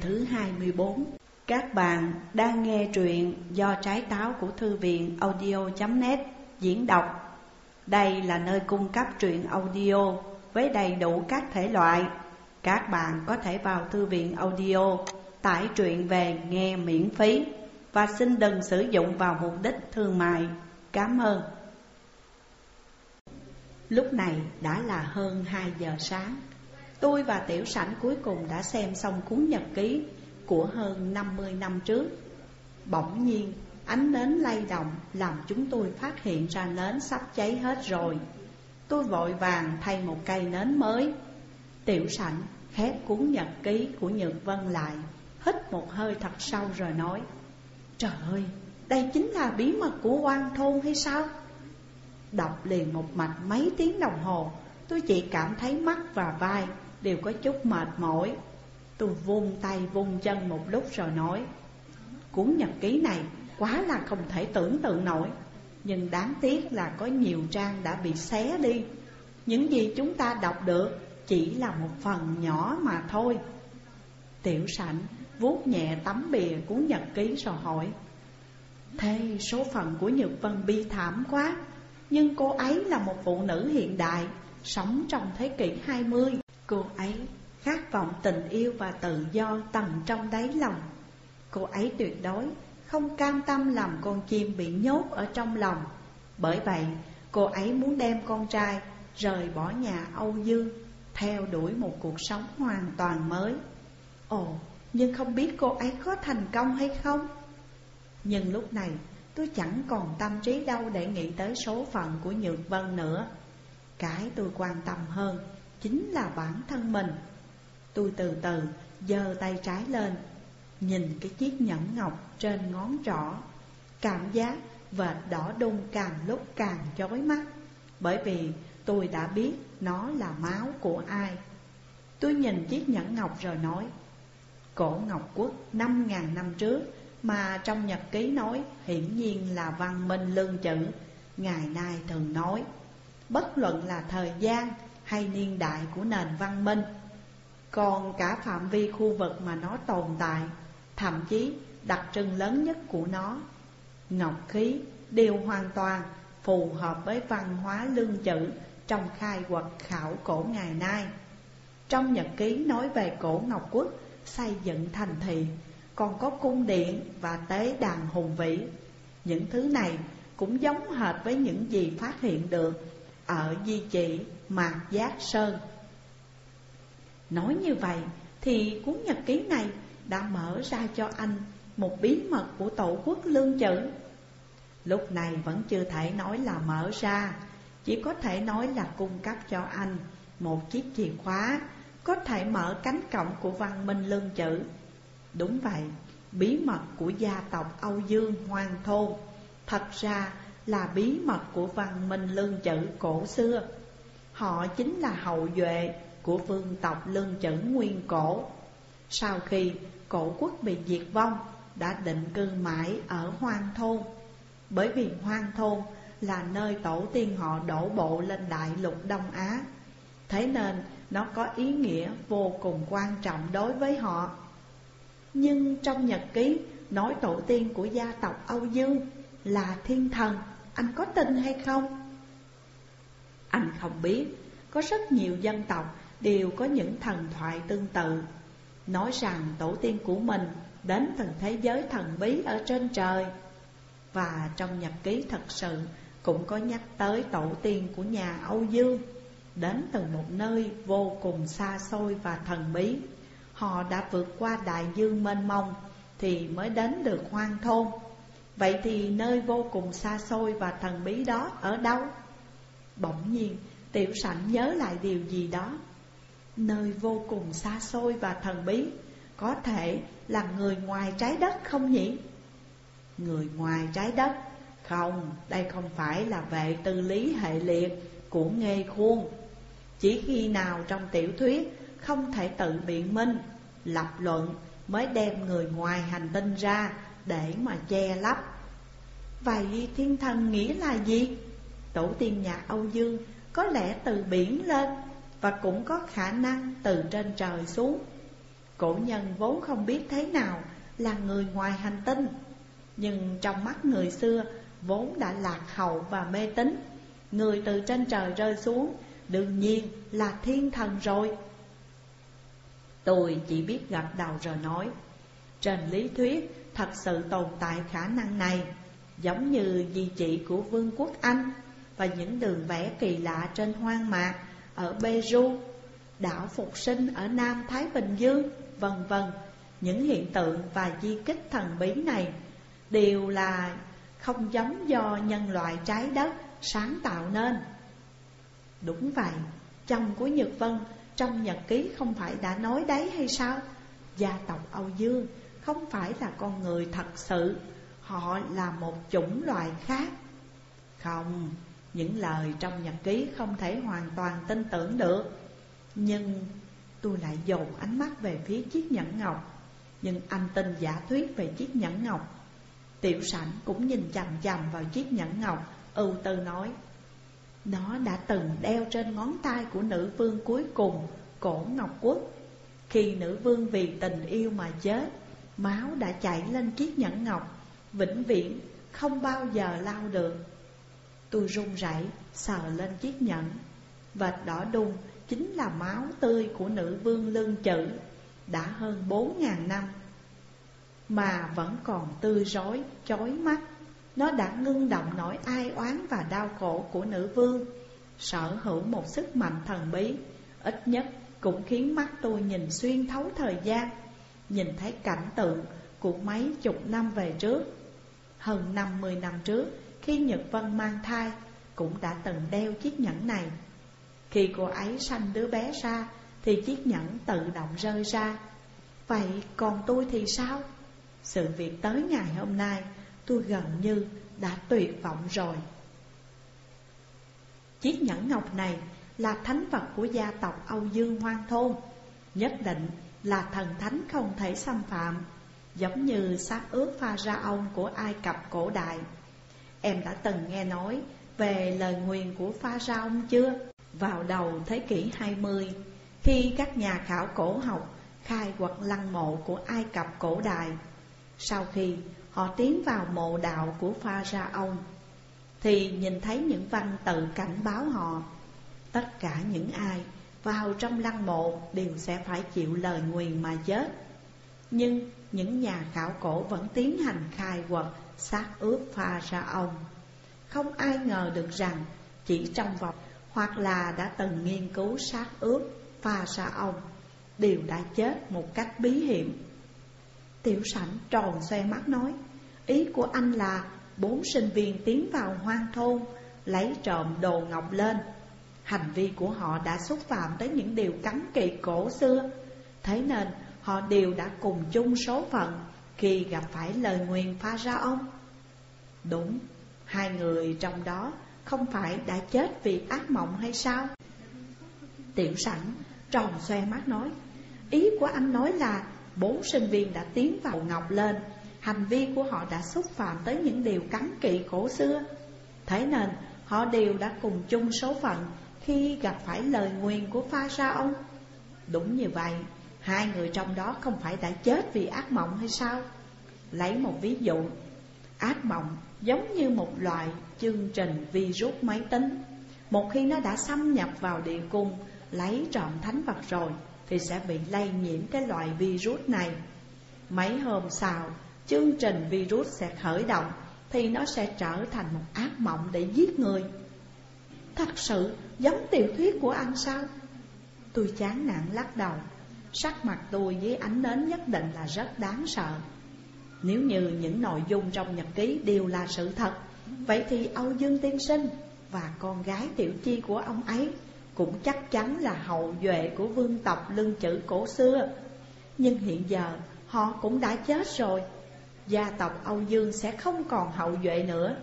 Thứ 24 Các bạn đang nghe truyện do trái táo của thư viện audio.net diễn đọc. Đây là nơi cung cấp truyện audio với đầy đủ các thể loại. Các bạn có thể vào thư viện audio, tải truyện về nghe miễn phí Và xin đừng sử dụng vào mục đích thương mại. Cảm ơn. Lúc này đã là hơn 2 giờ sáng. Tôi và Tiểu Sảnh cuối cùng đã xem xong cuốn nhật ký của hơn 50 năm trước. Bỗng nhiên ánh nến lay động làm chúng tôi phát hiện ra nến sắp cháy hết rồi. Tôi vội vàng thay một cây nến mới. Tiểu Sảnh khép cuốn nhật ký của Nhược Vân lại Hít một hơi thật sâu rồi nói Trời ơi, đây chính là bí mật của quan thôn hay sao? Đọc liền một mạch mấy tiếng đồng hồ Tôi chỉ cảm thấy mắt và vai đều có chút mệt mỏi. Tôi vung tay vung chân một lúc rồi nói, Cuốn nhật ký này quá là không thể tưởng tượng nổi, Nhưng đáng tiếc là có nhiều trang đã bị xé đi. Những gì chúng ta đọc được chỉ là một phần nhỏ mà thôi. Tiểu sảnh vuốt nhẹ tấm bìa cuốn nhật ký rồi hỏi, Thế số phận của Nhược Vân bi thảm quá, Nhưng cô ấy là một phụ nữ hiện đại, Sống trong thế kỷ 20 Cô ấy khát vọng tình yêu và tự do tầng trong đáy lòng. Cô ấy tuyệt đối không cam tâm làm con chim bị nhốt ở trong lòng. Bởi vậy cô ấy muốn đem con trai rời bỏ nhà Âu Dương Theo đuổi một cuộc sống hoàn toàn mới. Ồ, nhưng không biết cô ấy có thành công hay không? Nhưng lúc này tôi chẳng còn tâm trí đâu để nghĩ tới số phận của Nhược Vân nữa. Cái tôi quan tâm hơn chính là bản thân mình. Tôi từ từ giơ tay trái lên, Nhìn cái chiếc nhẫn ngọc trên ngón trỏ. Cảm giác vệt đỏ đun càng lúc càng chói mắt, Bởi vì tôi đã biết nó là máu của ai. Tôi nhìn chiếc nhẫn ngọc rồi nói, Cổ Ngọc Quốc, năm ngàn năm trước, Mà trong nhật ký nói hiển nhiên là văn minh lương chữ, Ngày nay thường nói, Bất luận là thời gian hay niên đại của nền văn minh. Còn cả phạm vi khu vực mà nó tồn tại, Thậm chí đặc trưng lớn nhất của nó, Ngọc khí, đều hoàn toàn phù hợp với văn hóa lương chữ Trong khai quật khảo cổ ngày nay. Trong nhật ký nói về cổ Ngọc Quốc xây dựng thành thị, Còn có cung điện và tế đàn hùng vĩ. Những thứ này cũng giống hệt với những gì phát hiện được Ở di chỉ. Mạc Giác Sơn. Nói như vậy thì cuốn nhật ký này đã mở ra cho anh một bí mật của tổ quốc lương chữ. Lúc này vẫn chưa thể nói là mở ra Chỉ có thể nói là cung cấp cho anh một chiếc chìa khóa Có thể mở cánh cổng của văn minh lương chữ. Đúng vậy, bí mật của gia tộc Âu Dương Hoàng Thôn Thật ra là bí mật của văn minh lương chữ cổ xưa. Họ chính là hậu duệ của vương tộc lương chữ nguyên cổ. Sau khi cổ quốc bị diệt vong, Đã định cư mãi ở hoang thôn. Bởi vì hoang thôn là nơi tổ tiên họ đổ bộ lên đại lục Đông Á. Thế nên nó có ý nghĩa vô cùng quan trọng đối với họ. Nhưng trong nhật ký nói tổ tiên của gia tộc Âu Dương là thiên thần, Anh có tin hay không? Anh không biết, có rất nhiều dân tộc đều có những thần thoại tương tự. Nói rằng tổ tiên của mình đến từ thế giới thần bí ở trên trời. Và trong nhật ký thật sự cũng có nhắc tới tổ tiên của nhà Âu Dương Đến từ một nơi vô cùng xa xôi và thần bí. Họ đã vượt qua đại dương mênh mông thì mới đến được hoang thôn. Vậy thì nơi vô cùng xa xôi và thần bí đó ở đâu? Bỗng nhiên Tiểu sảnh nhớ lại điều gì đó Nơi vô cùng xa xôi và thần bí Có thể là người ngoài trái đất không nhỉ? Người ngoài trái đất Không, đây không phải là vệ tư lý hệ liệt của nghề khuôn Chỉ khi nào trong tiểu thuyết không thể tự biện minh Lập luận mới đem người ngoài hành tinh ra để mà che lấp Vậy thiên thần nghĩa là gì? Tổ tiên nhà Âu Dương có lẽ từ biển lên Và cũng có khả năng từ trên trời xuống. Cổ nhân vốn không biết thế nào là người ngoài hành tinh, Nhưng trong mắt người xưa vốn đã lạc hậu và mê tín. Người từ trên trời rơi xuống Đương nhiên là thiên thần rồi. Tôi chỉ biết gật đầu rồi nói, Trên lý thuyết, thật sự tồn tại khả năng này, Giống như di trị của Vương quốc Anh và những đường vẽ kỳ lạ trên hoang mạc ở Peru Đảo Phục Sinh ở Nam Thái Bình Dương Vân vân. Những hiện tượng và di kích thần bí này Đều là không giống do nhân loại trái đất sáng tạo nên. Đúng vậy, chồng của Nhật Vân trong nhật ký không phải đã nói đấy hay sao? Gia tộc Âu Dương không phải là con người thật sự Họ là một chủng loại khác. Không, những lời trong nhật ký không thể hoàn toàn tin tưởng được. Nhưng tôi lại dồn ánh mắt về phía chiếc nhẫn ngọc. Nhưng anh tin giả thuyết về chiếc nhẫn ngọc. Tiểu sảnh cũng nhìn chằm chằm vào chiếc nhẫn ngọc, Ưu tư nói, Nó đã từng đeo trên ngón tay của nữ vương cuối cùng, Cổ Ngọc Quốc. Khi nữ vương vì tình yêu mà chết, Máu đã chảy lên chiếc nhẫn ngọc, Vĩnh viễn không bao giờ lau được. Tôi run rẩy sờ lên chiếc nhẫn. Vệt đỏ đun chính là máu tươi của nữ vương lương chữ Đã hơn bốn ngàn năm. Mà vẫn còn tươi rói, chói mắt. Nó đã ngưng động nỗi ai oán và đau khổ của nữ vương. Sở hữu một sức mạnh thần bí Ít nhất cũng khiến mắt tôi nhìn xuyên thấu thời gian Nhìn thấy cảnh tượng của mấy chục năm về trước. Hơn năm mươi năm trước khi Nhật Vân mang thai, Cũng đã từng đeo chiếc nhẫn này. Khi cô ấy sanh đứa bé ra, Thì chiếc nhẫn tự động rơi ra. Vậy còn tôi thì sao? Sự việc tới ngày hôm nay, Tôi gần như đã tuyệt vọng rồi. Chiếc nhẫn ngọc này là thánh vật của gia tộc Âu Dương Hoang Thôn, Nhất định là thần thánh không thể xâm phạm, Giống như xác ướp pha ra ông của Ai Cập cổ đại. Em đã từng nghe nói về lời nguyền của pha ra ông chưa? Vào đầu thế kỷ 20 Khi các nhà khảo cổ học khai quật lăng mộ của Ai Cập cổ đại, Sau khi họ tiến vào mộ đạo của pha ra ông, Thì nhìn thấy những văn tự cảnh báo họ Tất cả những ai vào trong lăng mộ đều sẽ phải chịu lời nguyền mà chết Nhưng những nhà khảo cổ vẫn tiến hành khai quật, xác ướp pha ra ông. Không ai ngờ được rằng, chỉ trong vòng, hoặc là đã từng nghiên cứu xác ướp, pha ra ông, Đều đã chết một cách bí hiểm. Tiểu sảnh tròn xoe mắt nói, Ý của anh là bốn sinh viên tiến vào hoang thôn, Lấy trộm đồ ngọc lên. Hành vi của họ đã xúc phạm tới những điều cấm kỵ cổ xưa. Thế nên họ đều đã cùng chung số phận Khi gặp phải lời nguyền pha ra ông. Đúng, hai người trong đó không phải đã chết vì ác mộng hay sao? Tiểu sẵn tròn xoe mắt nói Ý của anh nói là bốn sinh viên đã tiến vào ngọc lên Hành vi của họ đã xúc phạm tới những điều cấm kỵ cổ xưa. Thế nên họ đều đã cùng chung số phận khi gặp phải lời nguyền của pha ra ông. Đúng như vậy, hai người trong đó không phải đã chết vì ác mộng hay sao? Lấy một ví dụ, ác mộng giống như một loại chương trình virus máy tính. Một khi nó đã xâm nhập vào địa cung, lấy trọn thánh vật rồi Thì sẽ bị lây nhiễm cái loại virus này. Mấy hôm sau, chương trình virus sẽ khởi động Thì nó sẽ trở thành một ác mộng để giết người. Thật sự giống tiểu thuyết của anh sao? Tôi chán nản lắc đầu. Sắc mặt tôi với ánh nến nhất định là rất đáng sợ. Nếu như những nội dung trong nhật ký đều là sự thật, Vậy thì Âu Dương Tiên Sinh và con gái tiểu chi của ông ấy Cũng chắc chắn là hậu duệ của vương tộc lưng chữ cổ xưa. Nhưng hiện giờ họ cũng đã chết rồi. Gia tộc Âu Dương sẽ không còn hậu duệ nữa.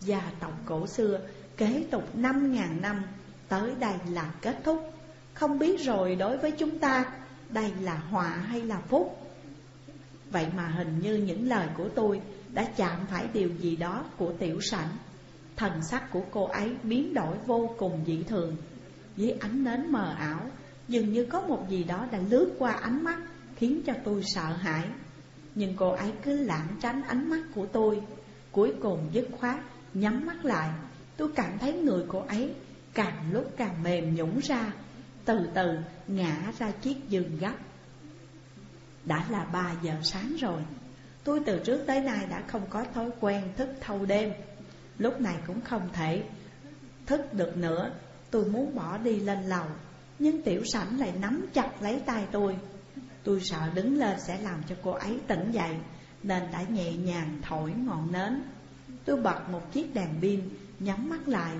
Gia tộc cổ xưa kế tục năm ngàn năm, Tới đây là kết thúc. Không biết rồi đối với chúng ta đây là họa hay là phúc? Vậy mà hình như những lời của tôi Đã chạm phải điều gì đó của tiểu sảnh. Thần sắc của cô ấy biến đổi vô cùng dị thường. Dưới ánh nến mờ ảo, Dường như có một gì đó đã lướt qua ánh mắt, khiến cho tôi sợ hãi. Nhưng cô ấy cứ lãng tránh ánh mắt của tôi. Cuối cùng dứt khoát, nhắm mắt lại. Tôi cảm thấy người cô ấy càng lúc càng mềm nhũng ra. Từ từ ngã ra chiếc giường gấp. Đã là ba giờ sáng rồi. Tôi từ trước tới nay đã không có thói quen thức thâu đêm. Lúc này cũng không thể thức được nữa. Tôi muốn bỏ đi lên lầu, Nhưng tiểu sảnh lại nắm chặt lấy tay tôi. Tôi sợ đứng lên sẽ làm cho cô ấy tỉnh dậy, Nên đã nhẹ nhàng thổi ngọn nến. Tôi bật một chiếc đèn pin, Nhắm mắt lại,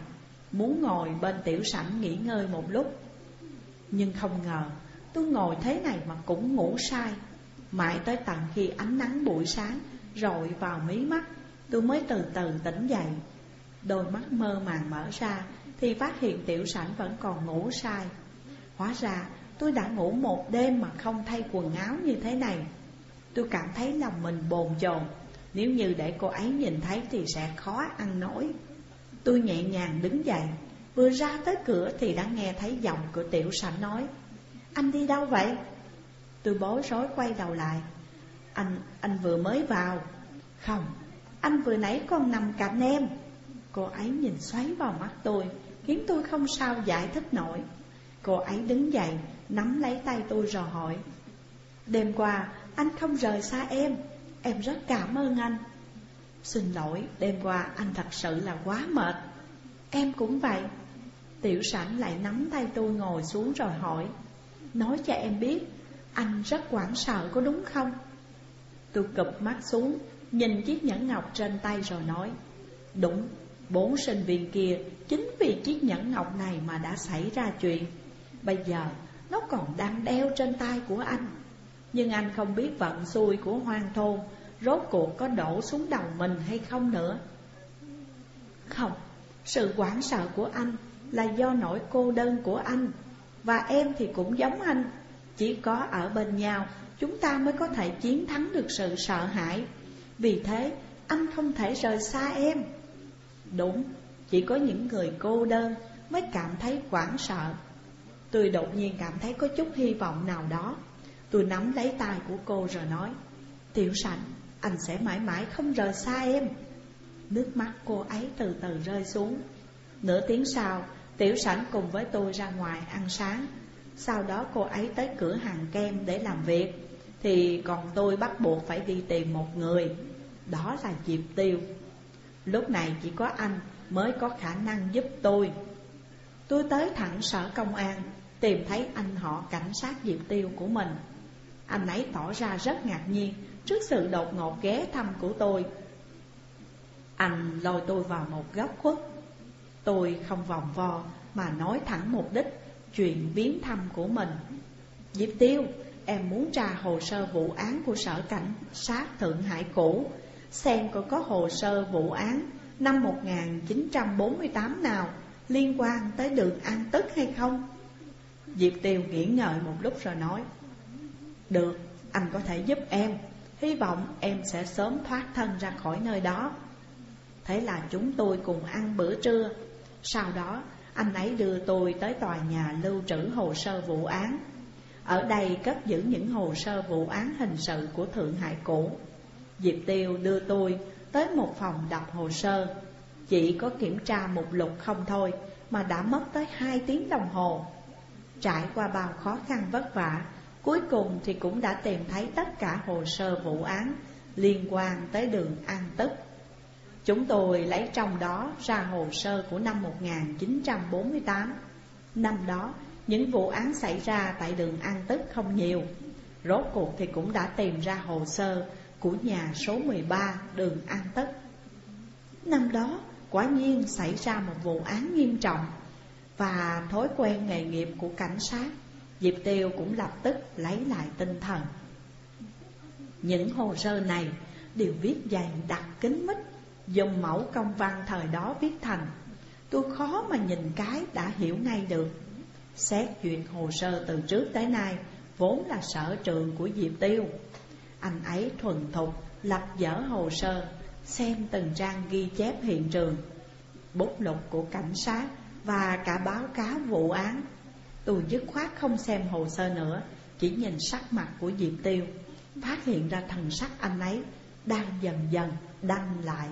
Muốn ngồi bên tiểu sảnh nghỉ ngơi một lúc. Nhưng không ngờ, Tôi ngồi thế này mà cũng ngủ sai. Mãi tới tận khi ánh nắng buổi sáng Rọi vào mí mắt, Tôi mới từ từ tỉnh dậy. Đôi mắt mơ màng mở ra Thì phát hiện tiểu sảnh vẫn còn ngủ sai. Hóa ra, tôi đã ngủ một đêm mà không thay quần áo như thế này. Tôi cảm thấy lòng mình bồn chồn. Nếu như để cô ấy nhìn thấy thì sẽ khó ăn nổi. Tôi nhẹ nhàng đứng dậy Vừa ra tới cửa thì đã nghe thấy giọng của tiểu sảnh nói Anh đi đâu vậy? Tôi bối rối quay đầu lại Anh, anh vừa mới vào. Không, anh vừa nãy còn nằm cạnh em. Cô ấy nhìn xoáy vào mắt tôi Khiến tôi không sao giải thích nổi. Cô ấy đứng dậy Nắm lấy tay tôi rồi hỏi Đêm qua anh không rời xa em Em rất cảm ơn anh. Xin lỗi đêm qua anh thật sự là quá mệt. Em cũng vậy Tiểu sản lại nắm tay tôi ngồi xuống rồi hỏi Nói cho em biết Anh rất quảng sợ có đúng không? Tôi cụp mắt xuống Nhìn chiếc nhẫn ngọc trên tay rồi nói Đúng Bốn sinh viên kia chính vì chiếc nhẫn ngọc này mà đã xảy ra chuyện. Bây giờ nó còn đang đeo trên tay của anh. Nhưng anh không biết vận xui của hoang thôn Rốt cuộc có đổ xuống đầu mình hay không nữa. Không, sự quảng sợ của anh là do nỗi cô đơn của anh. Và em thì cũng giống anh Chỉ có ở bên nhau. Chúng ta mới có thể chiến thắng được sự sợ hãi. Vì thế anh không thể rời xa em. Đúng, chỉ có những người cô đơn mới cảm thấy hoảng sợ. Tôi đột nhiên cảm thấy có chút hy vọng nào đó. Tôi nắm lấy tay của cô rồi nói Tiểu sảnh, anh sẽ mãi mãi không rời xa em. Nước mắt cô ấy từ từ rơi xuống. Nửa tiếng sau, Tiểu sảnh cùng với tôi ra ngoài ăn sáng. Sau đó cô ấy tới cửa hàng kem để làm việc. Thì còn tôi bắt buộc phải đi tìm một người. Đó là Diệp Tiêu. Lúc này chỉ có anh mới có khả năng giúp tôi. Tôi tới thẳng sở công an, Tìm thấy anh họ cảnh sát Diệp Tiêu của mình. Anh ấy tỏ ra rất ngạc nhiên Trước sự đột ngột ghé thăm của tôi. Anh lôi tôi vào một góc khuất. Tôi không vòng vo mà nói thẳng mục đích Chuyện viếng thăm của mình. Diệp Tiêu, em muốn tra hồ sơ vụ án của sở cảnh sát Thượng Hải cũ. Xem có có hồ sơ vụ án năm 1948 nào liên quan tới đường An Tức hay không? Diệp Tiêu nghĩ ngợi một lúc rồi nói Được, anh có thể giúp em. Hy vọng em sẽ sớm thoát thân ra khỏi nơi đó. Thế là chúng tôi cùng ăn bữa trưa sau đó, anh ấy đưa tôi tới tòa nhà lưu trữ hồ sơ vụ án. Ở đây cất giữ những hồ sơ vụ án hình sự của Thượng Hải cũ. Diệp Tiêu đưa tôi tới một phòng đọc hồ sơ. Chỉ có kiểm tra một lục không thôi Mà đã mất tới hai tiếng đồng hồ. Trải qua bao khó khăn vất vả, Cuối cùng thì cũng đã tìm thấy tất cả hồ sơ vụ án Liên quan tới đường An Tức. Chúng tôi lấy trong đó ra hồ sơ của năm 1948 Năm đó những vụ án xảy ra tại đường An Tức không nhiều. Rốt cuộc thì cũng đã tìm ra hồ sơ của nhà số 13 đường An Tức. Năm đó quả nhiên xảy ra một vụ án nghiêm trọng và thói quen nghề nghiệp của cảnh sát, Diệp Tiêu cũng lập tức lấy lại tinh thần. Những hồ sơ này đều viết dày đặc kín mít, dùng mẫu công văn thời đó viết thành. Tôi khó mà nhìn cái đã hiểu ngay được. Xét duyệt hồ sơ từ trước tới nay, vốn là sở trường của Diệp Tiêu. Anh ấy thuần thục, lập dở hồ sơ, Xem từng trang ghi chép hiện trường, Bút lục của cảnh sát Và cả báo cáo vụ án Tôi dứt khoát không xem hồ sơ nữa, Chỉ nhìn sắc mặt của Diệp Tiêu, Phát hiện ra thần sắc anh ấy Đang dần dần đanh lại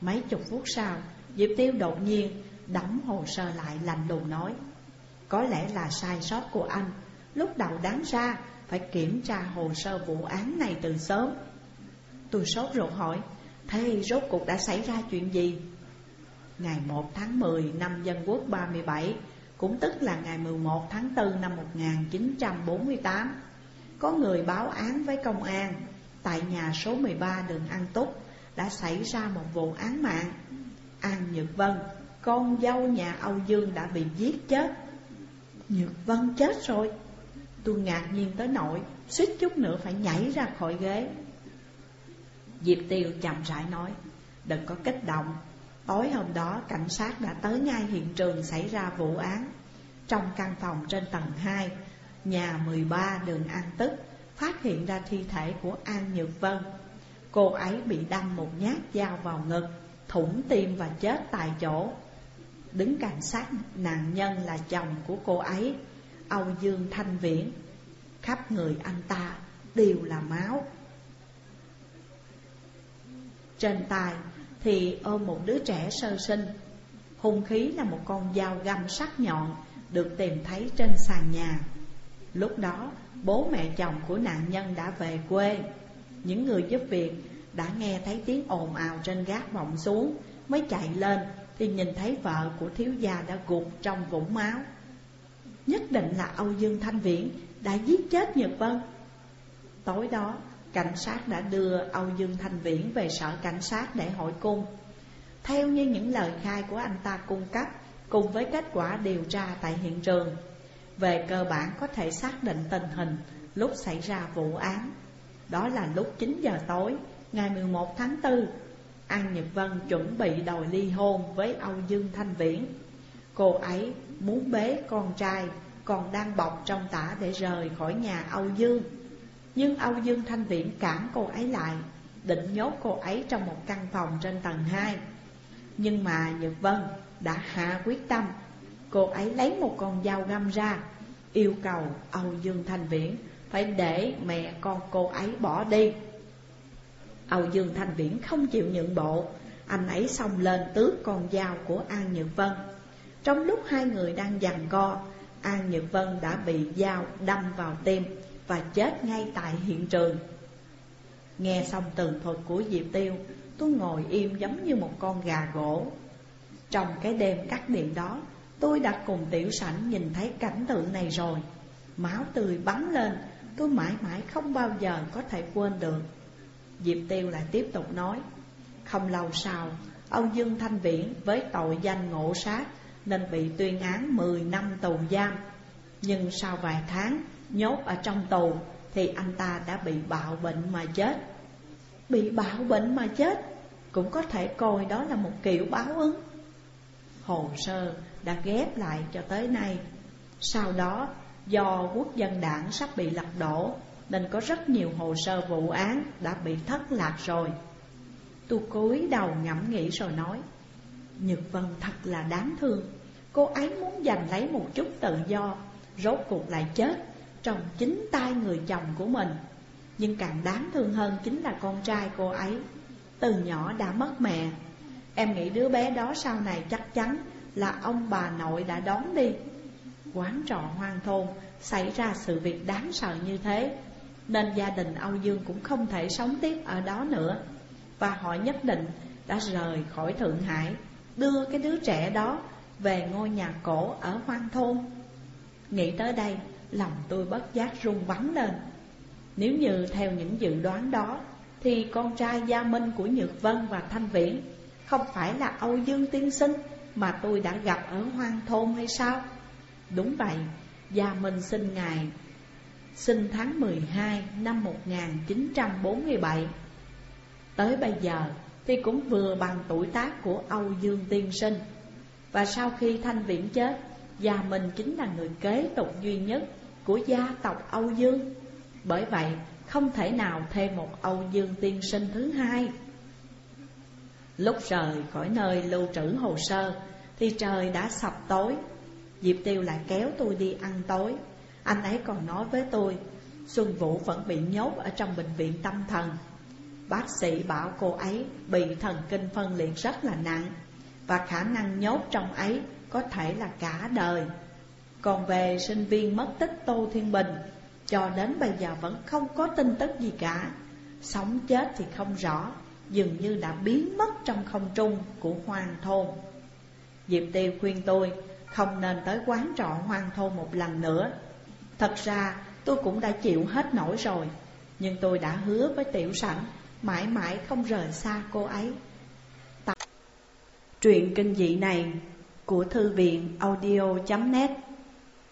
Mấy chục phút sau, Diệp Tiêu đột nhiên đóng hồ sơ lại lạnh lùng nói, Có lẽ là sai sót của anh Lúc đầu đáng ra phải kiểm tra hồ sơ vụ án này từ sớm Tôi sốt ruột hỏi, Thế rốt cuộc đã xảy ra chuyện gì? Ngày 1 tháng 10 năm Dân Quốc 37 Cũng tức là ngày 11 tháng 4 năm 1948 Có người báo án với công an Tại nhà số 13 đường An Túc đã xảy ra một vụ án mạng. An Nhược Vân, Con dâu nhà Âu Dương đã bị giết chết. Nhược Vân chết rồi. Tôi ngạc nhiên tới nỗi, suýt chút nữa phải nhảy ra khỏi ghế. Diệp Tiêu chậm rãi nói, Đừng có kích động. Tối hôm đó, cảnh sát đã tới ngay hiện trường xảy ra vụ án. Trong căn phòng trên tầng 2 Nhà 13 đường An Tức, Phát hiện ra thi thể của An Nhược Vân. Cô ấy bị đâm một nhát dao vào ngực, Thủng tim và chết tại chỗ. Đứng cạnh sát nạn nhân là chồng của cô ấy, Âu Dương Thanh Viễn. Khắp người anh ta đều là máu. Trên tay thì ôm một đứa trẻ sơ sinh. Hung khí là một con dao găm sắc nhọn Được tìm thấy trên sàn nhà. Lúc đó, bố mẹ chồng của nạn nhân đã về quê. Những người giúp việc đã nghe thấy tiếng ồn ào trên gác vọng xuống, Mới chạy lên thì nhìn thấy vợ của thiếu gia đã gục trong vũng máu. Nhất định là Âu Dương Thanh Viễn đã giết chết Nhật Vân. Tối đó, cảnh sát đã đưa Âu Dương Thanh Viễn về sở cảnh sát để hỏi cung. Theo như những lời khai của anh ta cung cấp, Cùng với kết quả điều tra tại hiện trường, Về cơ bản có thể xác định tình hình lúc xảy ra vụ án. Đó là lúc 9 giờ tối, ngày 11 tháng 4 An Nhật Vân chuẩn bị đòi ly hôn với Âu Dương Thanh Viễn. Cô ấy muốn bế con trai, còn đang bọc trong tả để rời khỏi nhà Âu Dương. Nhưng Âu Dương Thanh Viễn cản cô ấy lại, Định nhốt cô ấy trong một căn phòng trên tầng 2 Nhưng mà Nhật Vân đã hạ quyết tâm. Cô ấy lấy một con dao găm ra, Yêu cầu Âu Dương Thanh Viễn phải để mẹ con cô ấy bỏ đi. Âu Dương Thanh Viễn không chịu nhượng bộ. Anh ấy xông lên tước con dao của An Nhược Vân. Trong lúc hai người đang giằng co, An Nhược Vân đã bị dao đâm vào tim Và chết ngay tại hiện trường. Nghe xong tường thuật của Diệp Tiêu, Tôi ngồi im giống như một con gà gỗ. Trong cái đêm cắt điện đó, Tôi đã cùng tiểu sảnh nhìn thấy cảnh tượng này rồi. Máu tươi bắn lên Tôi mãi mãi không bao giờ có thể quên được. Diệp Tiêu lại tiếp tục nói, Không lâu sau Ông Dương Thanh Viễn với tội danh ngộ sát Nên bị tuyên án 10 năm tù giam. Nhưng sau vài tháng nhốt ở trong tù Thì anh ta đã bị bạo bệnh mà chết. Bị bạo bệnh mà chết? Cũng có thể coi đó là một kiểu báo ứng. Hồ sơ đã ghép lại cho tới nay. Sau đó do quốc dân đảng sắp bị lật đổ, nên có rất nhiều hồ sơ vụ án đã bị thất lạc rồi. Tôi cúi đầu ngẫm nghĩ rồi nói, Nhật Vân thật là đáng thương. Cô ấy muốn giành lấy một chút tự do, Rốt cuộc lại chết Trong chính tay người chồng của mình. Nhưng càng đáng thương hơn chính là con trai cô ấy, Từ nhỏ đã mất mẹ. Em nghĩ đứa bé đó sau này chắc chắn Là ông bà nội đã đón đi. Quán trọ hoang thôn Xảy ra sự việc đáng sợ như thế nên gia đình Âu Dương cũng không thể sống tiếp ở đó nữa. Và họ nhất định đã rời khỏi Thượng Hải Đưa cái đứa trẻ đó về ngôi nhà cổ ở hoang thôn. Nghĩ tới đây, lòng tôi bất giác rung bắn lên. Nếu như theo những dự đoán đó Thì con trai Gia Minh của Nhược Vân và Thanh Viễn Không phải là Âu Dương Tiên Sinh Mà tôi đã gặp ở hoang thôn hay sao? Đúng vậy, Gia Minh sinh ngày sinh tháng 12 năm 1947 Tới bây giờ thì cũng vừa bằng tuổi tác của Âu Dương Tiên Sinh. Và sau khi Thanh Viễn chết Gia Minh chính là người kế tục duy nhất của gia tộc Âu Dương. Bởi vậy không thể nào thêm một Âu Dương Tiên Sinh thứ hai. Lúc rời khỏi nơi lưu trữ hồ sơ Thì trời đã sập tối Diệp Tiêu lại kéo tôi đi ăn tối. Anh ấy còn nói với tôi, Xuân Vũ vẫn bị nhốt ở trong bệnh viện tâm thần. Bác sĩ bảo cô ấy bị thần kinh phân liệt rất là nặng Và khả năng nhốt trong ấy có thể là cả đời. Còn về sinh viên mất tích Tô Thiên Bình, Cho đến bây giờ vẫn không có tin tức gì cả. Sống chết thì không rõ, Dường như đã biến mất trong không trung của hoàng thôn. Diệp Tiêu khuyên tôi không nên tới quán trọ hoang thôn một lần nữa. Thật ra, tôi cũng đã chịu hết nổi rồi, Nhưng tôi đã hứa với tiểu sảnh, Mãi mãi không rời xa cô ấy. Tập Truyện kinh dị này của thư viện audio.net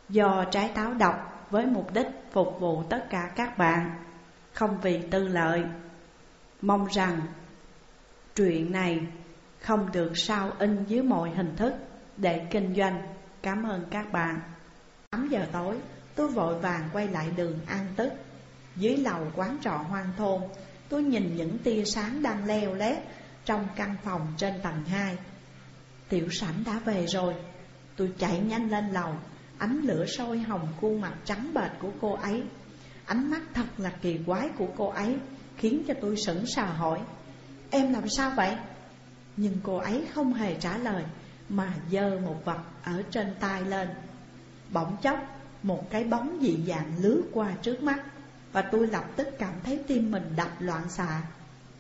Do trái táo đọc với mục đích phục vụ tất cả các bạn. Không vì tư lợi, Mong rằng truyện này không được sao in dưới mọi hình thức để kinh doanh. Cảm ơn các bạn. 8 giờ tối, tôi vội vàng quay lại đường An Tức. Dưới lầu quán trọ hoang thôn, Tôi nhìn những tia sáng đang leo lét Trong căn phòng trên tầng 2 Tiểu sảnh đã về rồi. Tôi chạy nhanh lên lầu. Ánh lửa sôi hồng khuôn mặt trắng bệch của cô ấy. Ánh mắt thật là kỳ quái của cô ấy, Khiến cho tôi sững sờ hỏi, Em làm sao vậy? Nhưng cô ấy không hề trả lời. Mà dơ một vật ở trên tay lên. Bỗng chốc một cái bóng dị dạng lướt qua trước mắt Và tôi lập tức cảm thấy tim mình đập loạn xạ.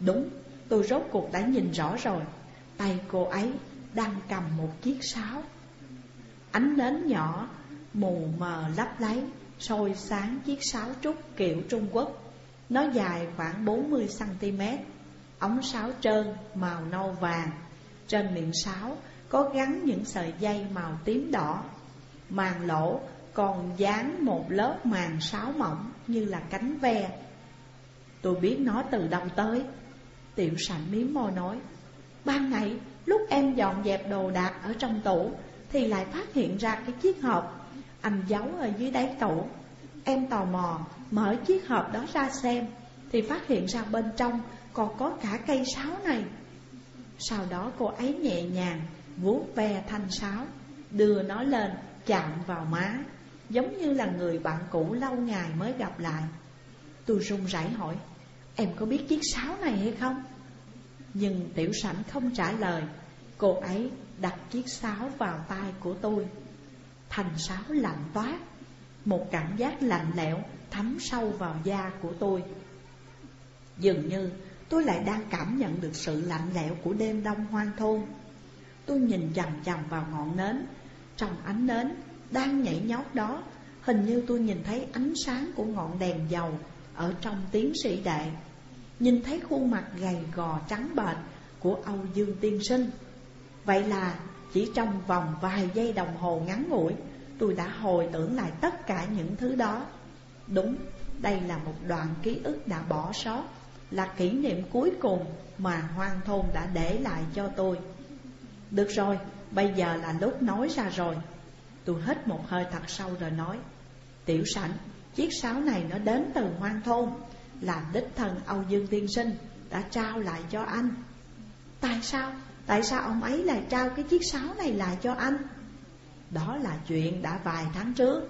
Đúng, tôi rốt cuộc đã nhìn rõ rồi. Tay cô ấy đang cầm một chiếc sáo. Ánh nến nhỏ, mù mờ lấp lấy sôi sáng chiếc sáo trúc kiểu Trung Quốc. Nó dài khoảng 40cm Ống sáo trơn màu nâu vàng. Trên miệng sáo có gắn những sợi dây màu tím đỏ, Màn lỗ còn dán một lớp màn sáo mỏng như là cánh ve. Tôi biết nó từ đâu tới. Tiểu sảnh miếm môi nói, Ban ngày, lúc em dọn dẹp đồ đạc ở trong tủ Thì lại phát hiện ra cái chiếc hộp. Anh giấu ở dưới đáy tủ. Em tò mò, mở chiếc hộp đó ra xem Thì phát hiện ra bên trong còn có cả cây sáo này. Sau đó cô ấy nhẹ nhàng vuốt ve thanh sáo, Đưa nó lên, chạm vào má, Giống như là người bạn cũ lâu ngày mới gặp lại. Tôi run rẩy hỏi, Em có biết chiếc sáo này hay không? Nhưng tiểu sảnh không trả lời. Cô ấy đặt chiếc sáo vào tay của tôi. Thành sáo lạnh toát, Một cảm giác lạnh lẽo thấm sâu vào da của tôi. Dường như tôi lại đang cảm nhận được sự lạnh lẽo của đêm đông hoang thôn. Tôi nhìn chằm chằm vào ngọn nến. Trong ánh nến đang nhảy nhót đó Hình như tôi nhìn thấy ánh sáng của ngọn đèn dầu Ở trong tiến sĩ đệ. Nhìn thấy khuôn mặt gầy gò trắng bệch của Âu Dương Tiên Sinh. Vậy là chỉ trong vòng vài giây đồng hồ ngắn ngủi Tôi đã hồi tưởng lại tất cả những thứ đó. Đúng, đây là một đoạn ký ức đã bỏ sót Là kỷ niệm cuối cùng mà hoang thôn đã để lại cho tôi. Được rồi, bây giờ là lúc nói ra rồi Tôi hít một hơi thật sâu rồi nói Tiểu sảnh, chiếc sáo này nó đến từ hoang thôn Là đích thần Âu Dương Tiên Sinh đã trao lại cho anh Tại sao? Tại sao ông ấy lại trao cái chiếc sáo này lại cho anh? Đó là chuyện đã vài tháng trước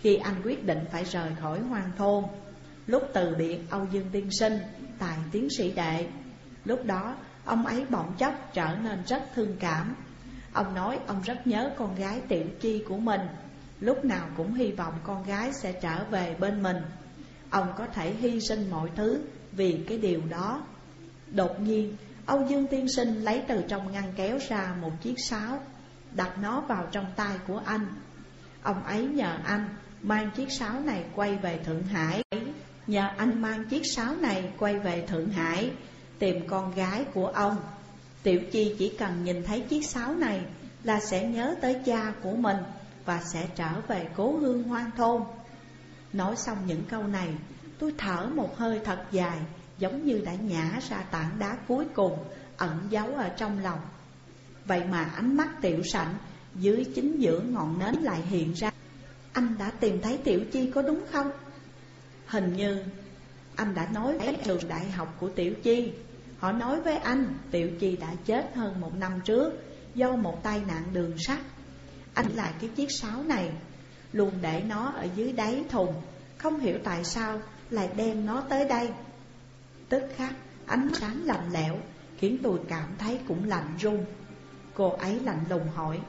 Khi anh quyết định phải rời khỏi hoang thôn Lúc từ biệt Âu Dương Tiên Sinh tại tiến sĩ đệ Lúc đó ông ấy bỗng chốc trở nên rất thương cảm. Ông nói ông rất nhớ con gái tiểu chi của mình. Lúc nào cũng hy vọng con gái sẽ trở về bên mình. Ông có thể hy sinh mọi thứ vì cái điều đó. Đột nhiên, Âu Dương Tiên Sinh lấy từ trong ngăn kéo ra một chiếc sáo Đặt nó vào trong tay của anh. Ông ấy nhờ anh mang chiếc sáo này quay về Thượng Hải. Nhờ anh mang chiếc sáo này quay về Thượng Hải Tìm con gái của ông. Tiểu Chi chỉ cần nhìn thấy chiếc sáo này Là sẽ nhớ tới cha của mình Và sẽ trở về cố hương hoang thôn. Nói xong những câu này, Tôi thở một hơi thật dài, Giống như đã nhả ra tảng đá cuối cùng, Ẩn giấu ở trong lòng. Vậy mà ánh mắt tiểu sảnh Dưới chính giữa ngọn nến lại hiện ra. Anh đã tìm thấy Tiểu Chi có đúng không? Hình như anh đã nói với trường đại học của Tiểu Chi. Họ nói với anh, Tiểu Chi đã chết hơn một năm trước, Do một tai nạn đường sắt. Anh lại cái chiếc sáo này, Luôn để nó ở dưới đáy thùng, Không hiểu tại sao lại đem nó tới đây. Tức khắc, ánh mắt sáng lạnh lẽo, Khiến tôi cảm thấy cũng lạnh run. Cô ấy lạnh lùng hỏi,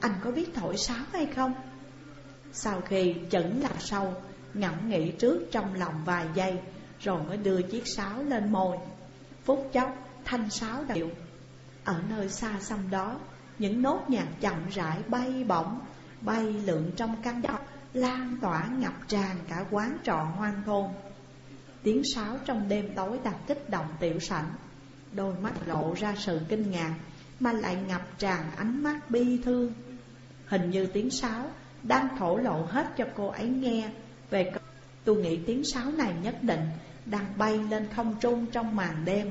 Anh có biết thổi sáo hay không? Sau khi chẩn lạc sâu Ngẫm nghĩ trước trong lòng vài giây, Rồi mới đưa chiếc sáo lên môi. Phút chốc, thanh sáo điệu Ở nơi xa xăm đó, Những nốt nhạc chậm rãi bay bổng, Bay lượn trong căn phòng Lan tỏa ngập tràn cả quán trọ hoang thôn. Tiếng sáo trong đêm tối đặt kích động tiểu sảnh. Đôi mắt lộ ra sự kinh ngạc, Mà lại ngập tràn ánh mắt bi thương. Hình như tiếng sáo đang thổ lộ hết cho cô ấy nghe. Về tôi nghĩ tiếng sáo này nhất định đang bay lên không trung trong màn đêm,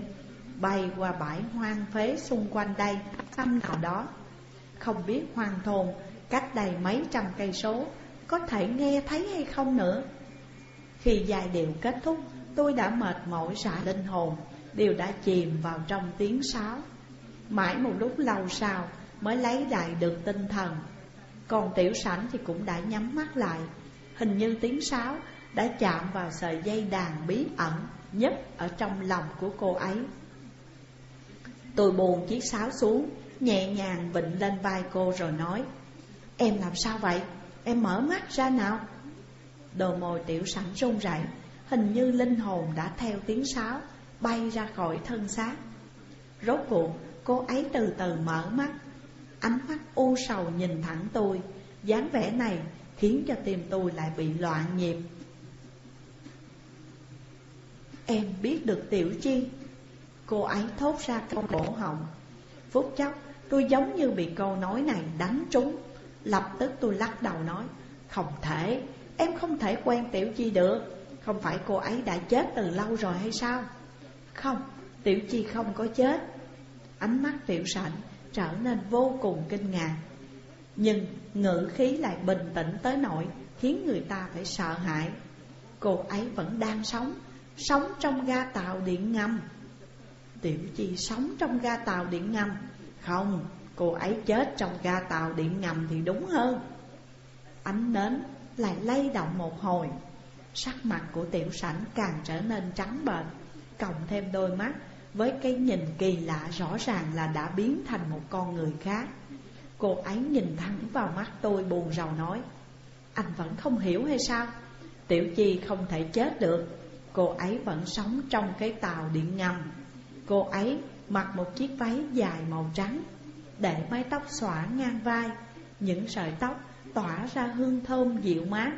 Bay qua bãi hoang phế xung quanh đây Xăm nào đó. Không biết hoang thôn cách đây mấy trăm cây số Có thể nghe thấy hay không nữa. Khi giai điệu kết thúc, Tôi đã mệt mỏi xả linh hồn, Đều đã chìm vào trong tiếng sáo. Mãi một lúc lâu sau Mới lấy lại được tinh thần. Còn tiểu sảnh thì cũng đã nhắm mắt lại, Hình như tiếng sáo đã chạm vào sợi dây đàn bí ẩn nhất ở trong lòng của cô ấy. Tôi buồn chiếc sáo xuống, Nhẹ nhàng vịnh lên vai cô rồi nói, Em làm sao vậy? Em mở mắt ra nào. Đồ mồi tiểu sẵn run rẩy, Hình như linh hồn đã theo tiếng sáo Bay ra khỏi thân xác. Rốt cuộc, cô ấy từ từ mở mắt. Ánh mắt u sầu nhìn thẳng tôi, dáng vẻ này khiến cho tim tôi lại bị loạn nhịp. Em biết được Tiểu Chi. Cô ấy thốt ra câu cổ họng. Phút chốc tôi giống như bị câu nói này đánh trúng. Lập tức tôi lắc đầu nói Không thể, em không thể quen Tiểu Chi được. Không phải cô ấy đã chết từ lâu rồi hay sao? Không Tiểu Chi không có chết. Ánh mắt tiểu sảnh trở nên vô cùng kinh ngạc. Nhưng ngữ khí lại bình tĩnh tới nỗi Khiến người ta phải sợ hãi. Cô ấy vẫn đang sống. Sống trong ga tàu điện ngầm. Tiểu Chi sống trong ga tàu điện ngầm. Không, cô ấy chết trong ga tàu điện ngầm thì đúng hơn. Ánh nến lại lay động một hồi. Sắc mặt của tiểu sảnh càng trở nên trắng bệch. Cộng thêm đôi mắt Với cái nhìn kỳ lạ rõ ràng là đã biến thành một con người khác. Cô ấy nhìn thẳng vào mắt tôi buồn rầu nói Anh vẫn không hiểu hay sao? Tiểu Chi không thể chết được. Cô ấy vẫn sống trong cái tàu điện ngầm. Cô ấy mặc một chiếc váy dài màu trắng, Để mái tóc xõa ngang vai. Những sợi tóc tỏa ra hương thơm dịu mát.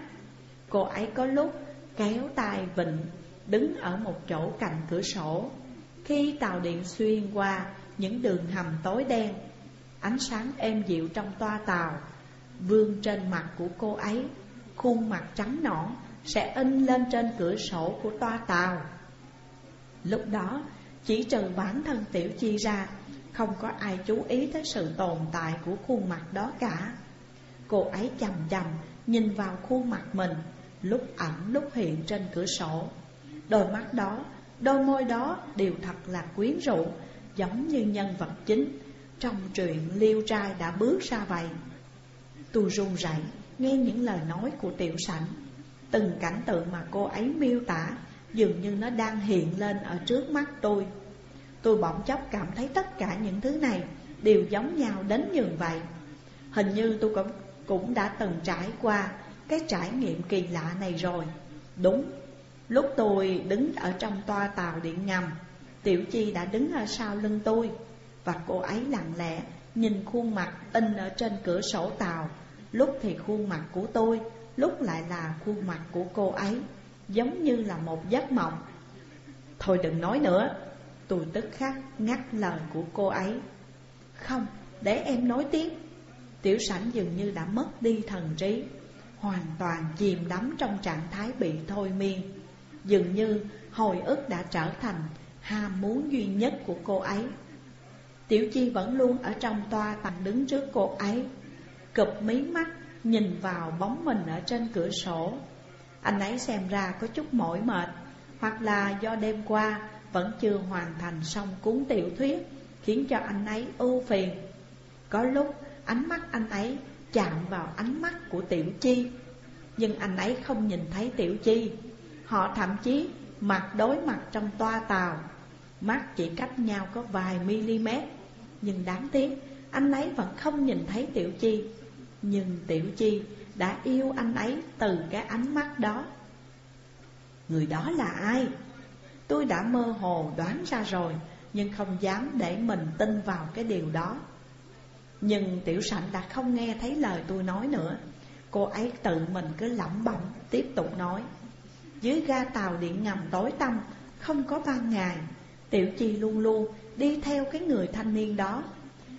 Cô ấy có lúc kéo tay vịnh, Đứng ở một chỗ cạnh cửa sổ. Khi tàu điện xuyên qua những đường hầm tối đen, Ánh sáng êm dịu trong toa tàu, Vương trên mặt của cô ấy, Khuôn mặt trắng nõn sẽ in lên trên cửa sổ của toa tàu. Lúc đó chỉ trừ bản thân Tiểu Chi ra Không có ai chú ý tới sự tồn tại của khuôn mặt đó cả. Cô ấy chầm chầm nhìn vào khuôn mặt mình Lúc ẩn lúc hiện trên cửa sổ. Đôi mắt đó, đôi môi đó đều thật là quyến rũ Giống như nhân vật chính Trong truyện liêu trai đã bước ra vậy. Tôi run rẩy nghe những lời nói của tiểu sảnh. Từng cảnh tượng mà cô ấy miêu tả Dường như nó đang hiện lên ở trước mắt tôi. Tôi bỗng chốc cảm thấy tất cả những thứ này Đều giống nhau đến như vậy. Hình như tôi cũng, cũng đã từng trải qua cái trải nghiệm kỳ lạ này rồi. Đúng, lúc tôi đứng ở trong toa tàu điện ngầm Tiểu Chi đã đứng ở sau lưng tôi Và cô ấy lặng lẽ nhìn khuôn mặt in ở trên cửa sổ tàu. Lúc thì khuôn mặt của tôi, lúc lại là khuôn mặt của cô ấy Giống như là một giấc mộng. Thôi đừng nói nữa Tôi tức khắc ngắt lời của cô ấy. Không, để em nói tiếp. Tiểu sảnh dường như đã mất đi thần trí hoàn toàn chìm đắm trong trạng thái bị thôi miên. Dường như hồi ức đã trở thành ham muốn duy nhất của cô ấy. Tiểu Chi vẫn luôn ở trong toa tầm đứng trước cô ấy Cụp mí mắt nhìn vào bóng mình ở trên cửa sổ. Anh ấy xem ra có chút mỏi mệt, Hoặc là do đêm qua vẫn chưa hoàn thành xong cuốn tiểu thuyết, Khiến cho anh ấy ưu phiền. Có lúc ánh mắt anh ấy chạm vào ánh mắt của Tiểu Chi, Nhưng anh ấy không nhìn thấy Tiểu Chi. Họ thậm chí mặt đối mặt trong toa tàu. Mắt chỉ cách nhau có vài mm Nhưng đáng tiếc, anh ấy vẫn không nhìn thấy Tiểu Chi. Nhưng Tiểu Chi đã yêu anh ấy từ cái ánh mắt đó. Người đó là ai? Tôi đã mơ hồ đoán ra rồi, Nhưng không dám để mình tin vào cái điều đó. Nhưng tiểu sảnh đã không nghe thấy lời tôi nói nữa. Cô ấy tự mình cứ lẩm bẩm, tiếp tục nói. Dưới ga tàu điện ngầm tối tăm, Không có ban ngày, Tiểu Chi luôn luôn đi theo cái người thanh niên đó.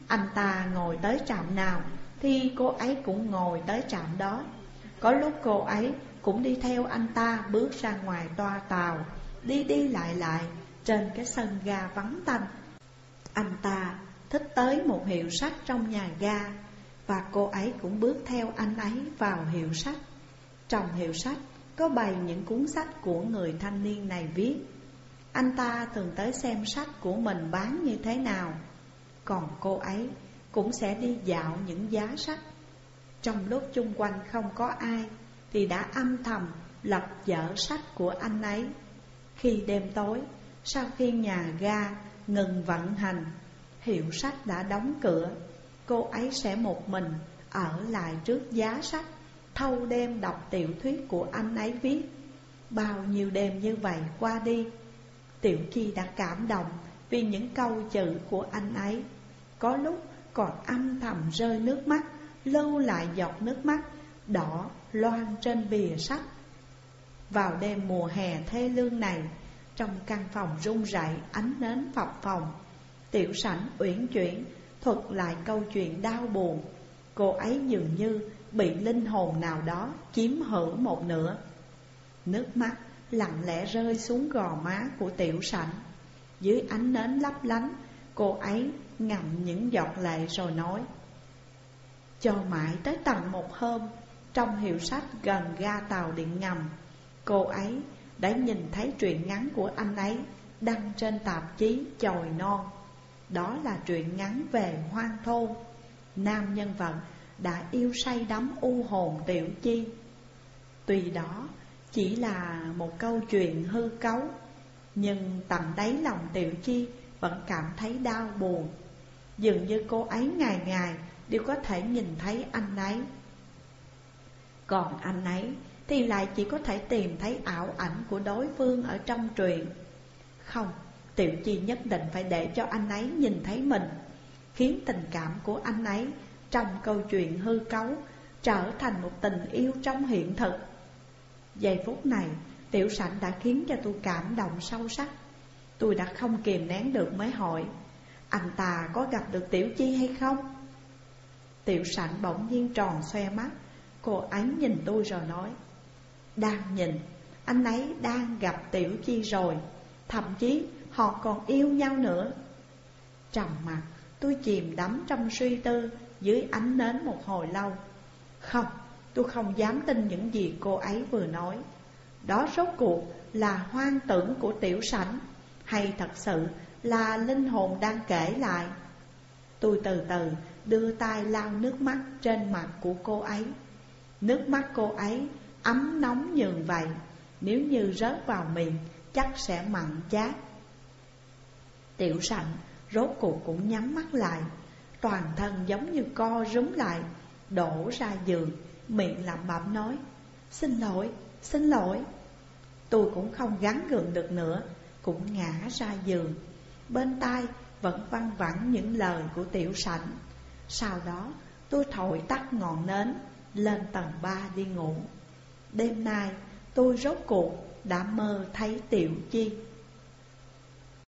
Anh ta ngồi tới trạm nào thì cô ấy cũng ngồi tới trạm đó. Có lúc cô ấy cũng đi theo anh ta bước ra ngoài toa tàu, Đi đi lại lại trên cái sân ga vắng tanh. Anh ta thích tới một hiệu sách trong nhà ga Và cô ấy cũng bước theo anh ấy vào hiệu sách. Trong hiệu sách có bày những cuốn sách của người thanh niên này viết. Anh ta thường tới xem sách của mình bán như thế nào. Còn cô ấy cũng sẽ đi dạo những giá sách. Trong lúc chung quanh không có ai Thì đã âm thầm lật dở sách của anh ấy. Khi đêm tối, sau khi nhà ga ngừng vận hành Hiệu sách đã đóng cửa. Cô ấy sẽ một mình ở lại trước giá sách Thâu đêm đọc tiểu thuyết của anh ấy viết. Bao nhiêu đêm như vậy qua đi Tiểu Chi đã cảm động vì những câu chữ của anh ấy. Có lúc còn âm thầm rơi nước mắt Lưu lại giọt nước mắt, đỏ loan trên bìa sách Vào đêm mùa hè thê lương này, Trong căn phòng rung rẩy ánh nến phập phòng Tiểu sảnh uyển chuyển, thuật lại câu chuyện đau buồn. Cô ấy dường như bị linh hồn nào đó chiếm hữu một nửa. Nước mắt lặng lẽ rơi xuống gò má của tiểu sảnh. Dưới ánh nến lấp lánh, Cô ấy ngậm những giọt lệ rồi nói Cho mãi tới tận một hôm, Trong hiệu sách gần ga tàu điện ngầm, Cô ấy đã nhìn thấy truyện ngắn của anh ấy Đăng trên tạp chí Chồi Non. Đó là truyện ngắn về hoang thôn Nam nhân vật đã yêu say đắm u hồn tiểu chi. Tuy đó chỉ là một câu chuyện hư cấu, Nhưng tận đáy lòng tiểu chi vẫn cảm thấy đau buồn. Dường như cô ấy ngày ngày đều có thể nhìn thấy anh ấy. Còn anh ấy thì lại chỉ có thể tìm thấy ảo ảnh của đối phương ở trong truyện. Không, Tiểu Chi nhất định phải để cho anh ấy nhìn thấy mình Khiến tình cảm của anh ấy trong câu chuyện hư cấu Trở thành một tình yêu trong hiện thực. Giây phút này Tiểu sảnh đã khiến cho tôi cảm động sâu sắc. Tôi đã không kìm nén được mới hỏi anh ta có gặp được Tiểu Chi hay không? Tiểu sảnh bỗng nhiên tròn xoe mắt. Cô ấy nhìn tôi rồi nói Đang nhìn Anh ấy đang gặp Tiểu Chi rồi. Thậm chí họ còn yêu nhau nữa. Trầm mặt tôi chìm đắm trong suy tư dưới ánh nến một hồi lâu. Không, tôi không dám tin những gì cô ấy vừa nói. Đó rốt cuộc là hoang tưởng của tiểu sảnh. Hay thật sự là linh hồn đang kể lại. Tôi từ từ đưa tay lau nước mắt trên mặt của cô ấy. Nước mắt cô ấy ấm nóng nhường vậy Nếu như rớt vào miệng chắc sẽ mặn chát. Tiểu sạnh rốt cuộc cũng nhắm mắt lại. Toàn thân giống như co rúm lại Đổ ra giường Miệng lẩm bẩm nói Xin lỗi, xin lỗi. Tôi cũng không gắn gượng được nữa Cũng ngã ra giường. Bên tai vẫn văng vẳng những lời của tiểu sảnh. Sau đó, tôi thổi tắt ngọn nến, Lên tầng ba đi ngủ. Đêm nay, tôi rốt cuộc đã mơ thấy tiểu chi.